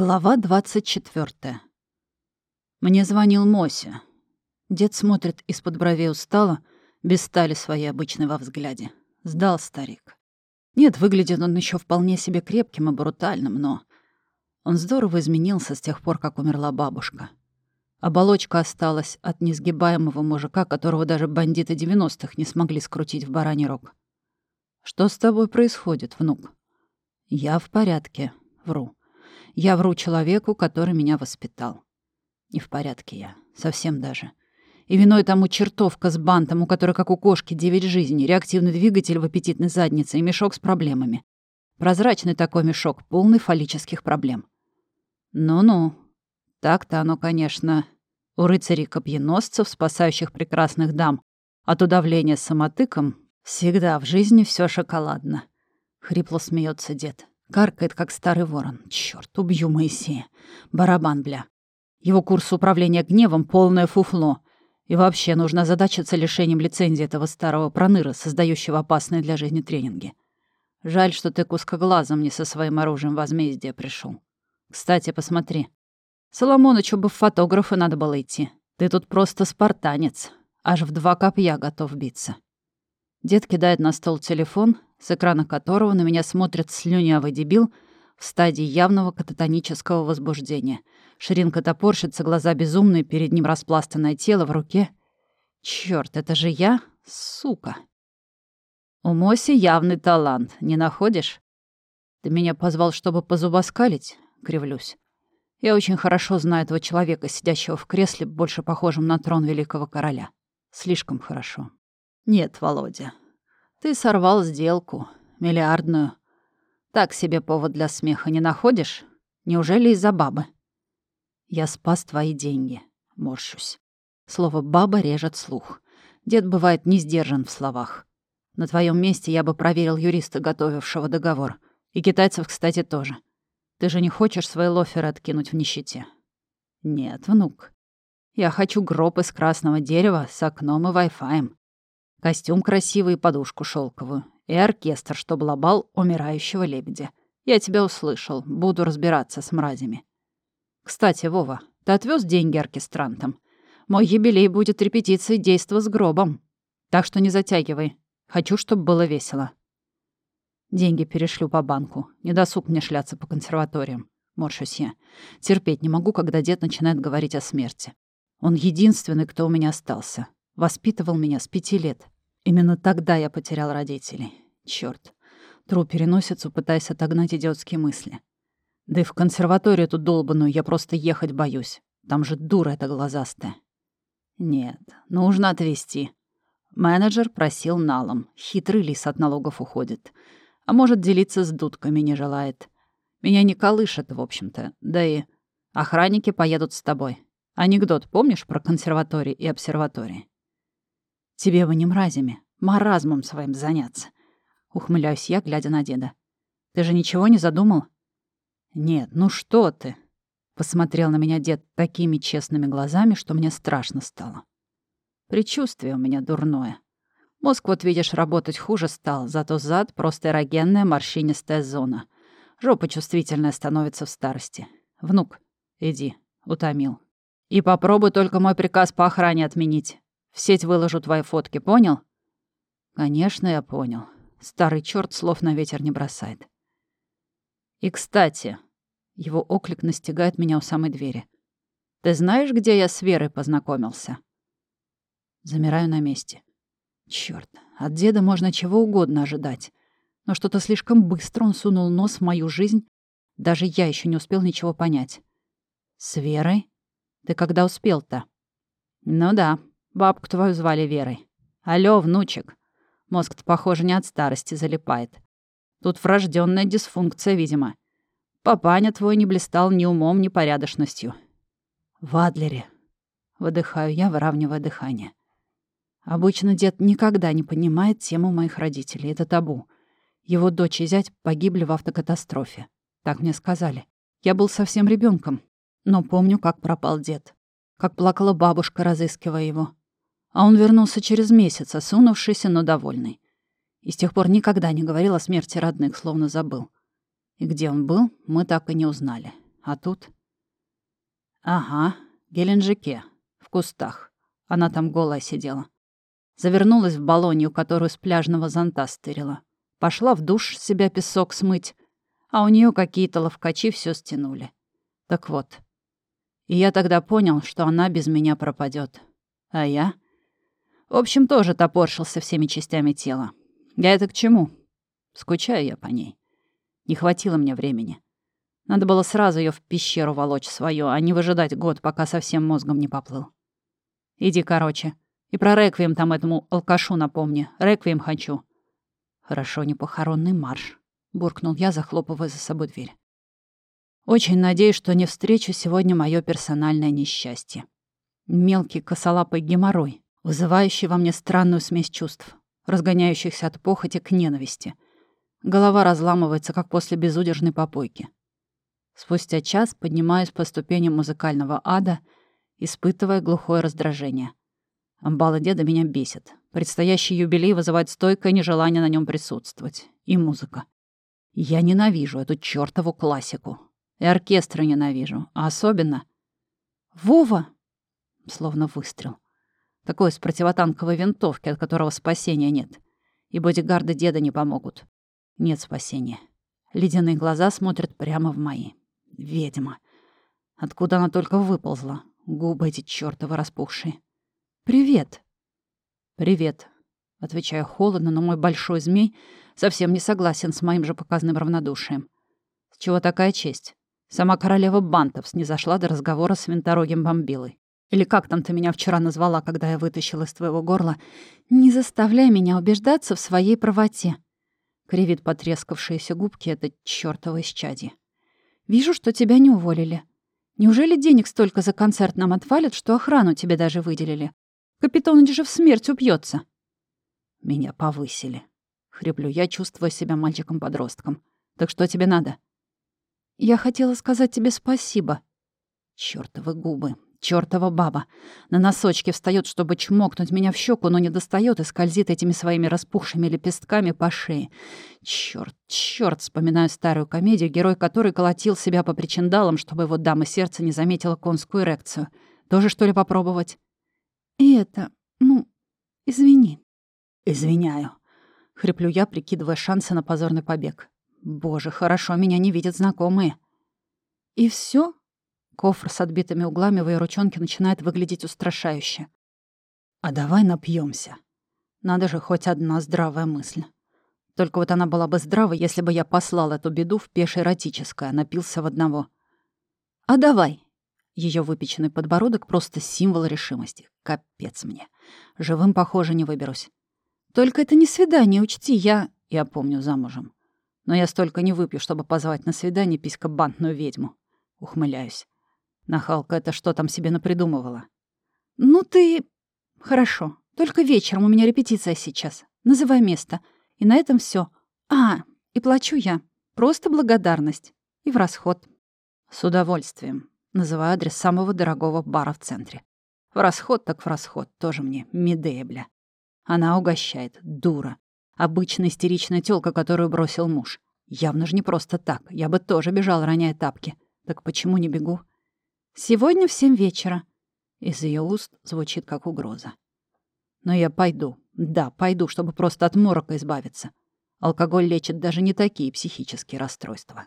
Глава 24. Мне звонил Мося. Дед смотрит из-под бровей устало, без стали своей обычной во взгляде. Сдал старик. Нет, выглядит он еще вполне себе крепким и брутальным, но... Он здорово изменился с тех пор, как умерла бабушка. Оболочка осталась от несгибаемого мужика, которого даже бандиты 90-х не смогли скрутить в бараний рог. «Что с тобой происходит, внук?» «Я в порядке», — вру. Я вру человеку, который меня воспитал. Не в порядке я. Совсем даже. И виной тому чертовка с бантом, у которой, как у кошки, девять жизней, реактивный двигатель в аппетитной заднице и мешок с проблемами. Прозрачный такой мешок, полный фаллических проблем. Ну-ну. Так-то оно, конечно, у рыцарей-копьеносцев, спасающих прекрасных дам, от удавления самотыком, всегда в жизни все шоколадно. Хрипло смеется дед. Каркает, как старый ворон. Черт, убью Моисея. Барабан, бля. Его курс управления гневом — полное фуфло. И вообще нужно озадачиться лишением лицензии этого старого проныра, создающего опасные для жизни тренинги. Жаль, что ты кускоглазом не со своим оружием возмездия пришел. Кстати, посмотри. Соломонычу бы в фотографы надо было идти. Ты тут просто спартанец. Аж в два копья готов биться. Дед кидает на стол телефон, с экрана которого на меня смотрит слюнявый дебил в стадии явного кататонического возбуждения. Ширинка топорщится, глаза безумные, перед ним распластанное тело в руке. Чёрт, это же я? Сука. У Моси явный талант, не находишь? Ты меня позвал, чтобы позубоскалить? Кривлюсь. Я очень хорошо знаю этого человека, сидящего в кресле, больше похожем на трон великого короля. Слишком хорошо. Нет, Володя, ты сорвал сделку. Миллиардную. Так себе повод для смеха не находишь? Неужели из-за бабы? Я спас твои деньги. Морщусь. Слово «баба» режет слух. Дед бывает не сдержан в словах. На твоем месте я бы проверил юриста, готовившего договор. И китайцев, кстати, тоже. Ты же не хочешь свои лоферы откинуть в нищете? Нет, внук. Я хочу гроб из красного дерева с окном и вай-фаем. Костюм красивый подушку шелковую. И оркестр, чтобы лобал умирающего лебедя. Я тебя услышал. Буду разбираться с мразями. Кстати, Вова, ты отвез деньги оркестрантам? Мой юбилей будет репетицией действа с гробом. Так что не затягивай. Хочу, чтобы было весело. Деньги перешлю по банку. Не досуг мне шляться по консерваториям. Морщусь я. Терпеть не могу, когда дед начинает говорить о смерти. Он единственный, кто у меня остался. Воспитывал меня с пяти лет. Именно тогда я потерял родителей. Чёрт. Тру переносицу, пытаясь отогнать идиотские мысли. Да и в консерваторию эту долбаную я просто ехать боюсь. Там же дура эта глазастая. Нет, нужно отвезти. Менеджер просил налом. Хитрый лис от налогов уходит. А может, делиться с дудками не желает. Меня не колышет, в общем-то. Да и охранники поедут с тобой. Анекдот помнишь про консерватории и обсерватории? Тебе бы не мразями, маразмом своим заняться. Ухмыляюсь я, глядя на деда. Ты же ничего не задумал? Нет, ну что ты? Посмотрел на меня дед такими честными глазами, что мне страшно стало. Причувствие у меня дурное. Мозг, вот видишь, работать хуже стал, зато зад — просто эрогенная морщинистая зона. Жопа чувствительная становится в старости. Внук, иди, утомил. И попробуй только мой приказ по охране отменить. В сеть выложу твои фотки, понял? Конечно, я понял. Старый черт слов на ветер не бросает. И, кстати, его оклик настигает меня у самой двери. Ты знаешь, где я с Верой познакомился? Замираю на месте. Черт, от деда можно чего угодно ожидать. Но что-то слишком быстро он сунул нос в мою жизнь. Даже я еще не успел ничего понять. С Верой? Ты когда успел-то? Ну да, Бабку твою звали Верой. Алло, внучек. Мозг-то, похоже, не от старости залипает. Тут врожденная дисфункция, видимо. Папаня твой не блистал ни умом, ни порядочностью. В Адлере. Выдыхаю я, выравнивая дыхание. Обычно дед никогда не понимает тему моих родителей. Это табу. Его дочь и зять погибли в автокатастрофе. Так мне сказали. Я был совсем ребенком, но помню, как пропал дед. Как плакала бабушка, разыскивая его. А он вернулся через месяц, осунувшийся, но довольный. И с тех пор никогда не говорил о смерти родных, словно забыл. И где он был, мы так и не узнали. А тут... Ага, Геленджике, в кустах. Она там голая сидела. Завернулась в балонью, которую с пляжного зонта стырила. Пошла в душ себя песок смыть, а у нее какие-то ловкачи все стянули. Так вот. И я тогда понял, что она без меня пропадет. А я... В общем, тоже топоршился всеми частями тела. Я это к чему? Скучаю я по ней. Не хватило мне времени. Надо было сразу ее в пещеру волочь свою, а не выжидать год, пока совсем мозгом не поплыл. Иди, короче. И про реквием там этому алкашу напомни. Реквием хочу. Хорошо, не похоронный марш. Буркнул я, захлопывая за собой дверь. Очень надеюсь, что не встречу сегодня мое персональное несчастье. Мелкий косолапый геморрой, вызывающий во мне странную смесь чувств, разгоняющихся от похоти к ненависти. Голова разламывается, как после безудержной попойки. Спустя час поднимаюсь по ступеням музыкального ада, испытывая глухое раздражение. Амбалы деда меня бесит. Предстоящий юбилей вызывает стойкое нежелание на нем присутствовать. И музыка. Я ненавижу эту чёртову классику. И оркестры ненавижу. А особенно... «Вова!» Словно выстрел. Такой с противотанковой винтовки, от которого спасения нет. И бодигарды деда не помогут. Нет спасения. Ледяные глаза смотрят прямо в мои. Ведьма. Откуда она только выползла? Губы эти чёртовы распухшие. «Привет». «Привет», — отвечаю холодно, но мой большой змей совсем не согласен с моим же показным равнодушием. С чего такая честь? Сама королева Бантов снизошла до разговора с винторогим бомбилой. Или как там ты меня вчера назвала, когда я вытащила из твоего горла? Не заставляй меня убеждаться в своей правоте. Кривит потрескавшиеся губки это чёртово исчадье. Вижу, что тебя не уволили. Неужели денег столько за концерт нам отвалят, что охрану тебе даже выделили? Капитоныч же в смерть упьется. Меня повысили. Хриплю я, чувствуя себя мальчиком-подростком. Так что тебе надо? Я хотела сказать тебе спасибо. Чёртовы губы, чёртова баба. На носочки встаёт, чтобы чмокнуть меня в щеку, но не достаёт и скользит этими своими распухшими лепестками по шее. Чёрт, чёрт, вспоминаю старую комедию, герой которой колотил себя по причиндалам, чтобы его дама сердца не заметила конскую эрекцию. Тоже, что ли, попробовать? И это, ну, извини. Извиняю. Хриплю я, прикидывая шансы на позорный побег. Боже, хорошо, меня не видят знакомые. И все? Кофр с отбитыми углами в ее ручонке начинает выглядеть устрашающе. А давай напьемся. Надо же хоть одна здравая мысль. Только вот она была бы здрава, если бы я послал эту беду в пешее эротическое, напился в одного. А давай, ее выпеченный подбородок — просто символ решимости. Капец мне. Живым, похоже, не выберусь. Только это не свидание, учти, я... Я помню, замужем. Но я столько не выпью, чтобы позвать на свидание писькобантную ведьму. Ухмыляюсь. Нахалка это что там себе напридумывала? Ну ты... Хорошо. Только вечером у меня репетиция сейчас. Называй место. И на этом все. А, и плачу я. Просто благодарность. И в расход. С удовольствием. Называю адрес самого дорогого бара в центре. В расход так в расход. Тоже мне Медея, бля. Она угощает. Дура. Обычная истеричная тёлка, которую бросил муж. Явно же не просто так. Я бы тоже бежал, роняя тапки. Так почему не бегу? Сегодня в семь вечера. Из ее уст звучит как угроза. Но я пойду. Да, пойду, чтобы просто от морока избавиться. Алкоголь лечит даже не такие психические расстройства.